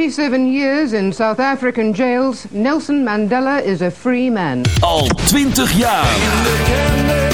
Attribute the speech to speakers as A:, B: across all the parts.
A: 27 years in South African jails, Nelson Mandela is a free man.
B: Al 20 jaar.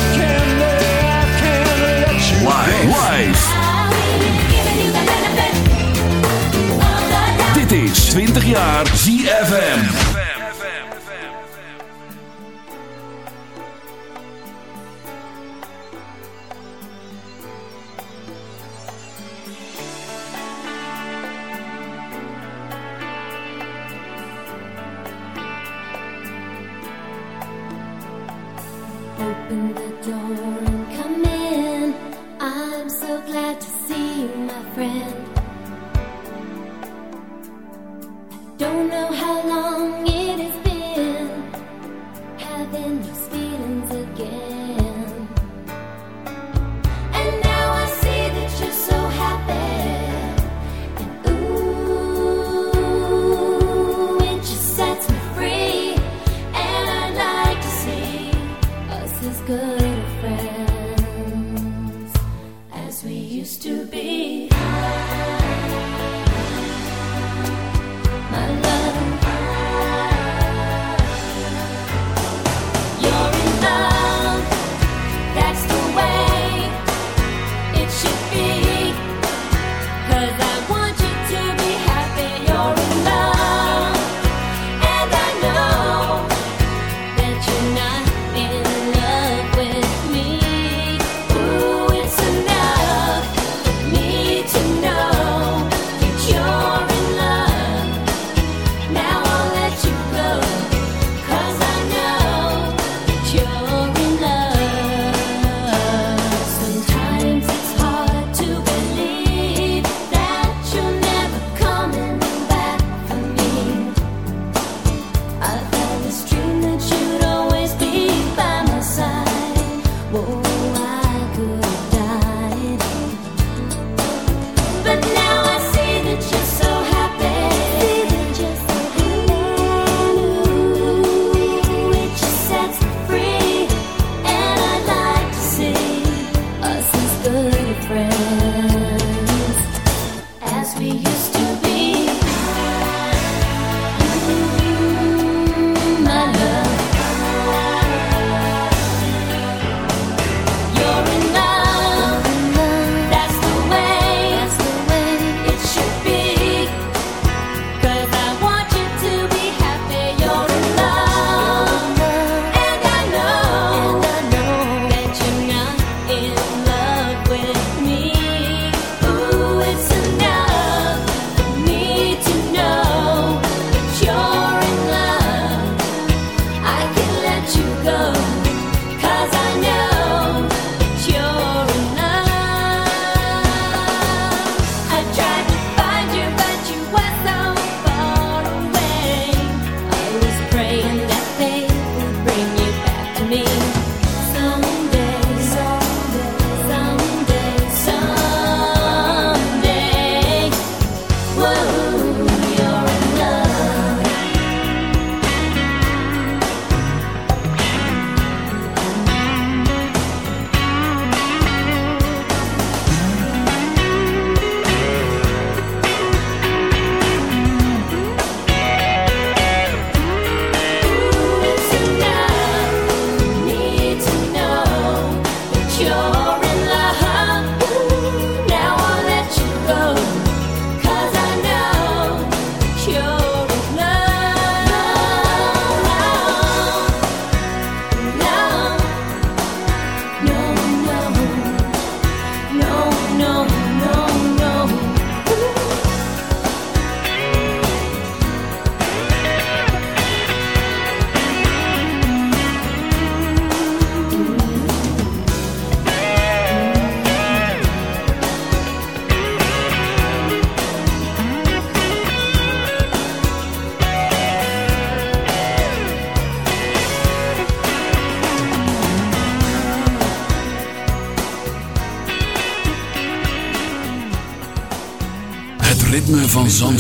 C: Van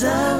C: Zandvoort.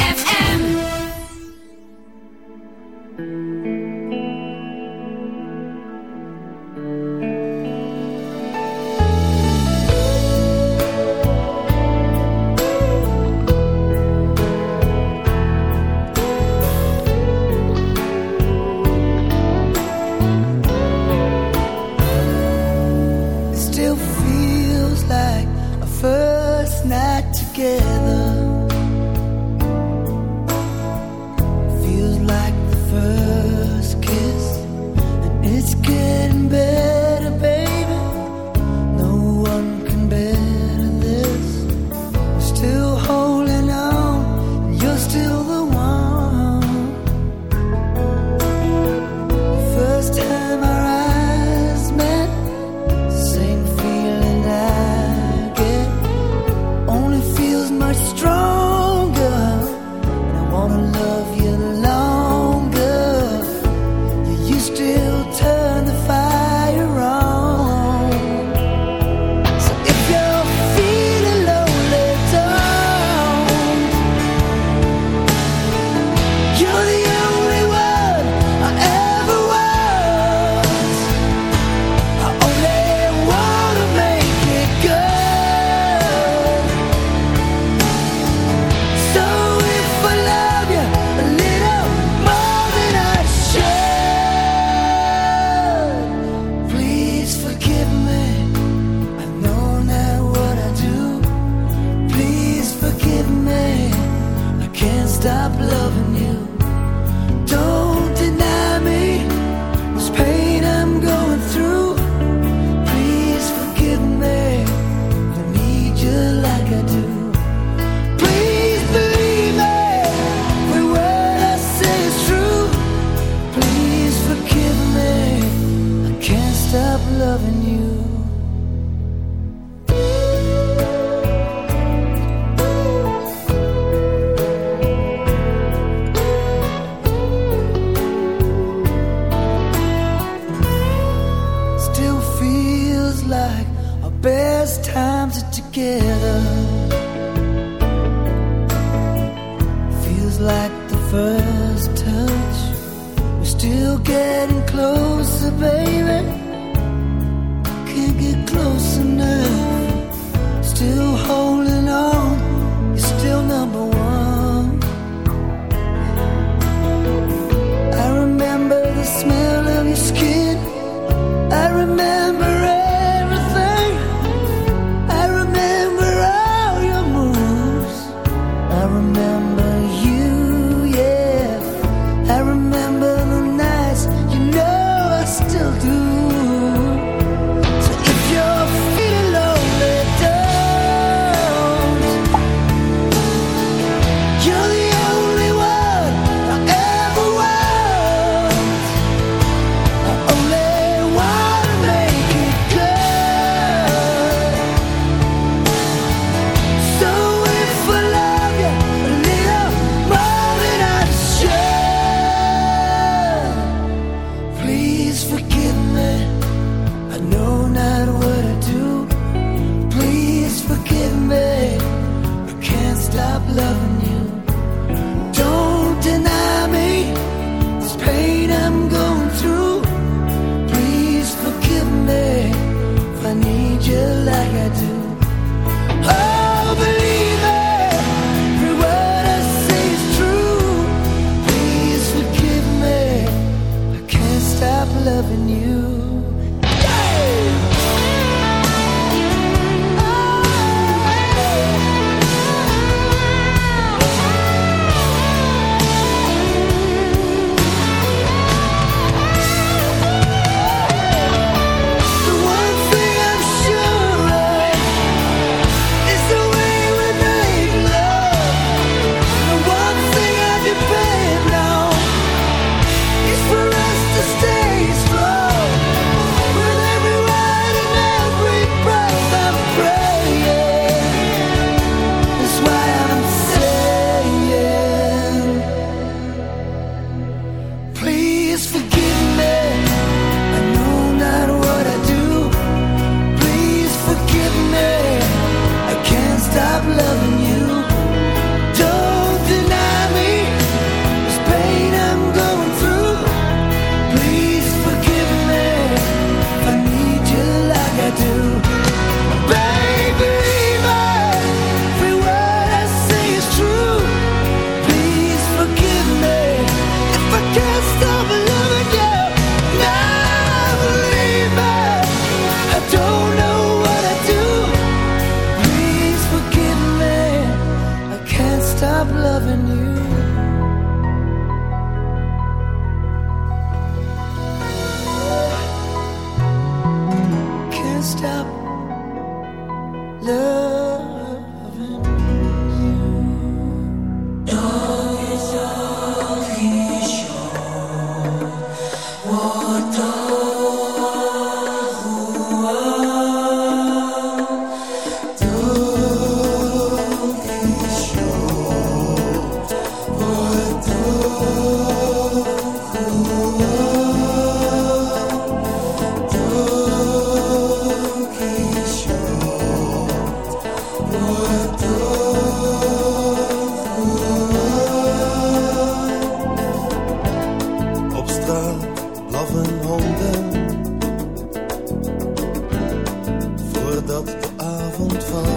D: Voordat de avond valt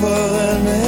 E: over
D: and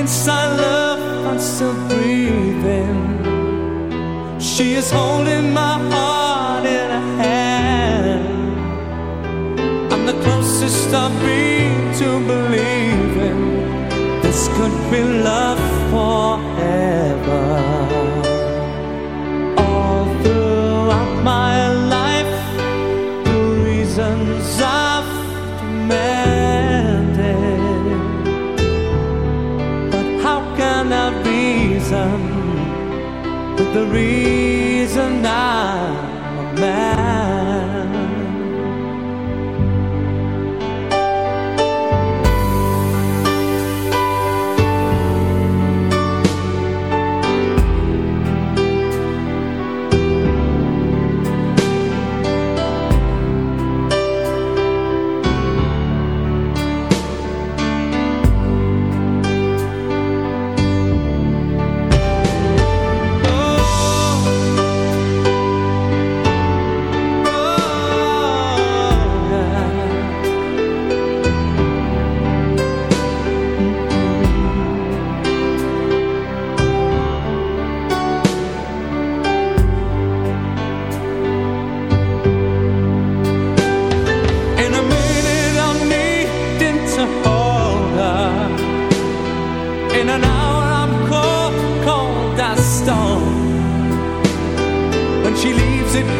F: I'm inside love, I'm still breathing. She is holding my heart in her hand. I'm the closest I've been to believing this could be love the reason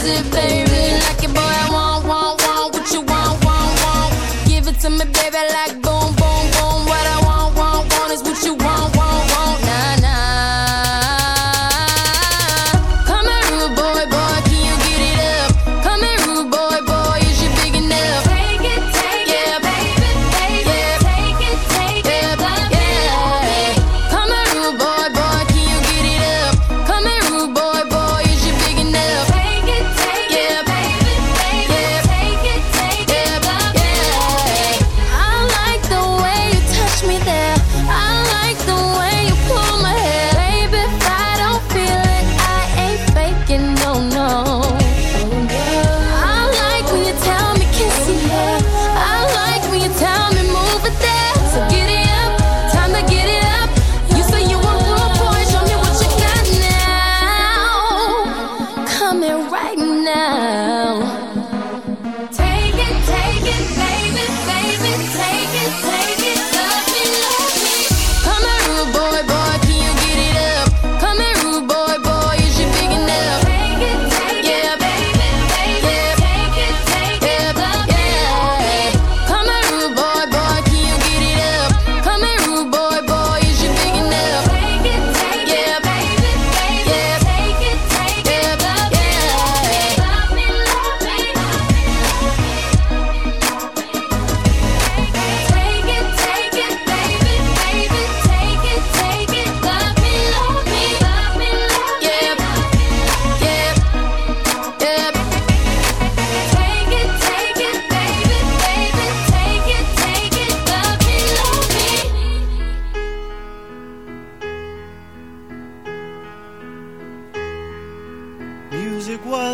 G: Crazy, baby.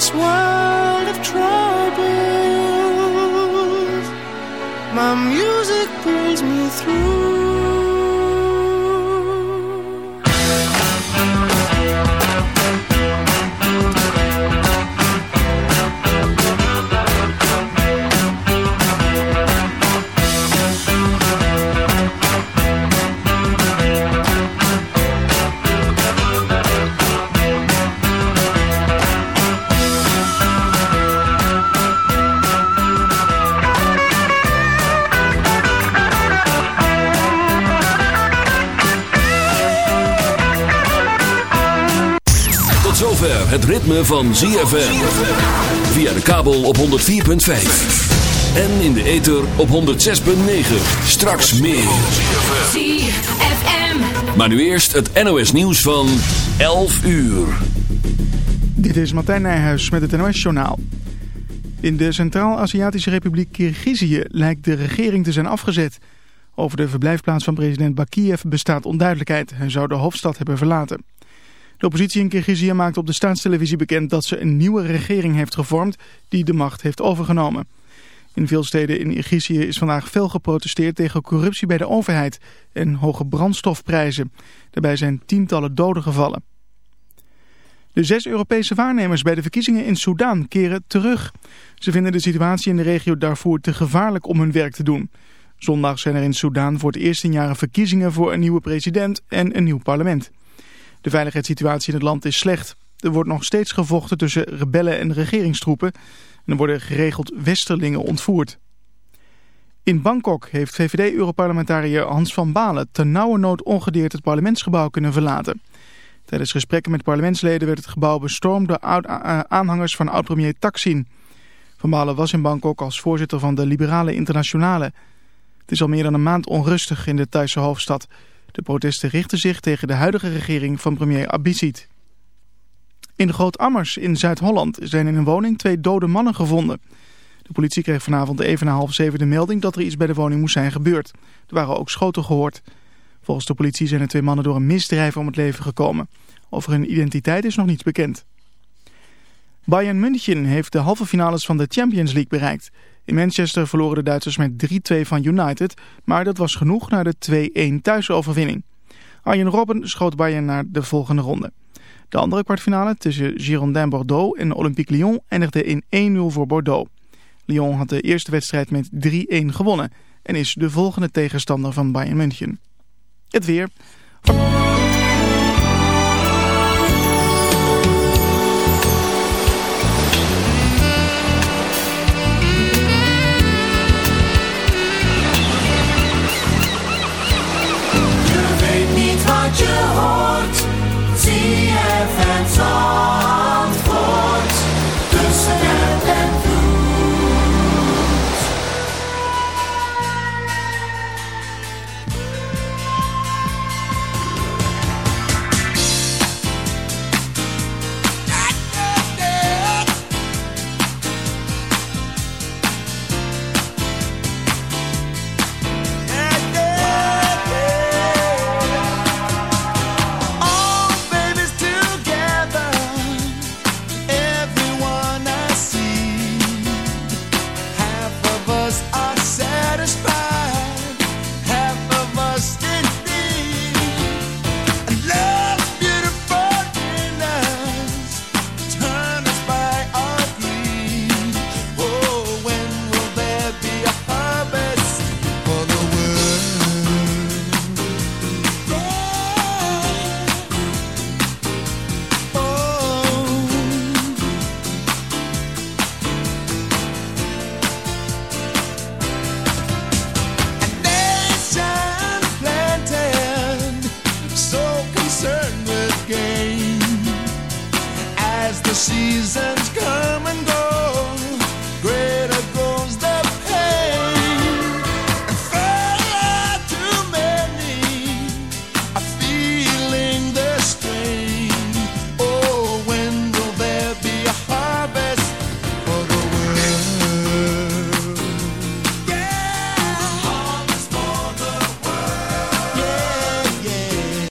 D: this world of troubles, my music pulls me through.
C: Het ritme van ZFM. Via de kabel op 104.5. En in de ether op 106.9. Straks meer.
B: ZFM.
C: Maar nu eerst het NOS nieuws van 11 uur.
H: Dit is Martijn Nijhuis met het NOS-journaal. In de Centraal-Aziatische Republiek Kirgizië lijkt de regering te zijn afgezet. Over de verblijfplaats van president Bakiev bestaat onduidelijkheid. Hij zou de hoofdstad hebben verlaten. De oppositie in Kirgizië maakt op de staatstelevisie bekend dat ze een nieuwe regering heeft gevormd die de macht heeft overgenomen. In veel steden in Kirgizië is vandaag fel geprotesteerd tegen corruptie bij de overheid en hoge brandstofprijzen. Daarbij zijn tientallen doden gevallen. De zes Europese waarnemers bij de verkiezingen in Soedan keren terug. Ze vinden de situatie in de regio Darfur te gevaarlijk om hun werk te doen. Zondag zijn er in Soedan voor het eerst in jaren verkiezingen voor een nieuwe president en een nieuw parlement. De veiligheidssituatie in het land is slecht. Er wordt nog steeds gevochten tussen rebellen en regeringstroepen. En er worden geregeld westerlingen ontvoerd. In Bangkok heeft VVD-europarlementariër Hans van Balen ternauwernood ongedeerd het parlementsgebouw kunnen verlaten. Tijdens gesprekken met parlementsleden werd het gebouw bestormd door aanhangers van oud-premier Thaksin. Van Balen was in Bangkok als voorzitter van de Liberale Internationale. Het is al meer dan een maand onrustig in de Thaise hoofdstad. De protesten richten zich tegen de huidige regering van premier Abhisit.
D: In Groot-Ammers in Zuid-Holland zijn in een woning twee dode mannen gevonden. De politie kreeg vanavond even na half zeven de melding dat er iets bij de woning moest zijn gebeurd. Er waren ook schoten gehoord. Volgens de politie zijn de twee mannen door een misdrijf om het leven gekomen. Over hun identiteit is nog niets bekend. Bayern München heeft de halve finales van de Champions League bereikt. In Manchester verloren de Duitsers met 3-2 van United, maar dat was genoeg naar de 2-1 thuisoverwinning. Arjen Robben schoot Bayern naar de volgende ronde. De andere kwartfinale tussen Girondin Bordeaux en Olympique Lyon eindigde in 1-0 voor Bordeaux. Lyon had de eerste wedstrijd met 3-1 gewonnen en is de volgende tegenstander van Bayern München. Het weer.